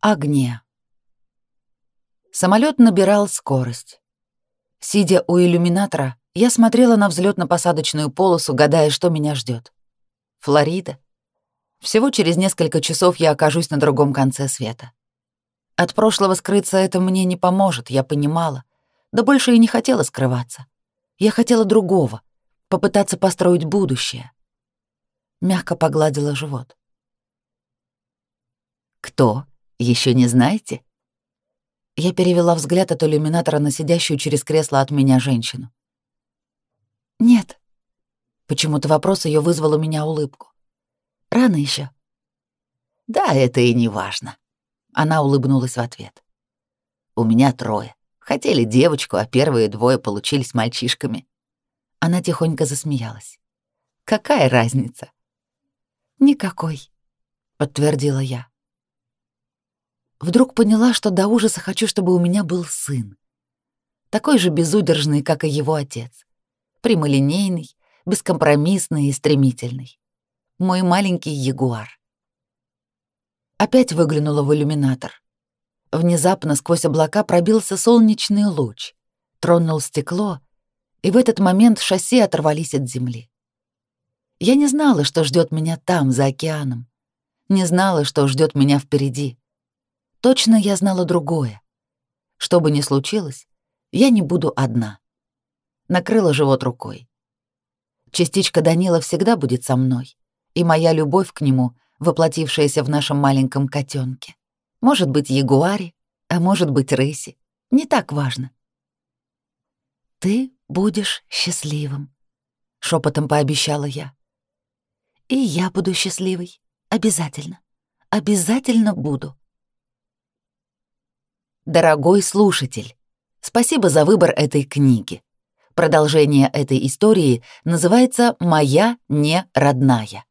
огне. Самолет набирал скорость. Сидя у иллюминатора, я смотрела на взлетно-посадочную полосу, гадая, что меня ждет. Флорида. Всего через несколько часов я окажусь на другом конце света. От прошлого скрыться это мне не поможет, я понимала. Да больше и не хотела скрываться. Я хотела другого, попытаться построить будущее. Мягко погладила живот. «Кто?» Еще не знаете?» Я перевела взгляд от иллюминатора на сидящую через кресло от меня женщину. «Нет». Почему-то вопрос ее вызвал у меня улыбку. «Рано еще. «Да, это и не важно». Она улыбнулась в ответ. «У меня трое. Хотели девочку, а первые двое получились мальчишками». Она тихонько засмеялась. «Какая разница?» «Никакой», — подтвердила я. Вдруг поняла, что до ужаса хочу, чтобы у меня был сын. Такой же безудержный, как и его отец. Прямолинейный, бескомпромиссный и стремительный. Мой маленький ягуар. Опять выглянула в иллюминатор. Внезапно сквозь облака пробился солнечный луч, тронул стекло, и в этот момент шасси оторвались от земли. Я не знала, что ждет меня там, за океаном. Не знала, что ждет меня впереди. Точно я знала другое. Что бы ни случилось, я не буду одна. Накрыла живот рукой. Частичка Данила всегда будет со мной, и моя любовь к нему, воплотившаяся в нашем маленьком котенке. Может быть, ягуаре, а может быть, рыси. Не так важно. «Ты будешь счастливым», — шепотом пообещала я. «И я буду счастливой. Обязательно. Обязательно буду». Дорогой слушатель, спасибо за выбор этой книги. Продолжение этой истории называется «Моя не родная».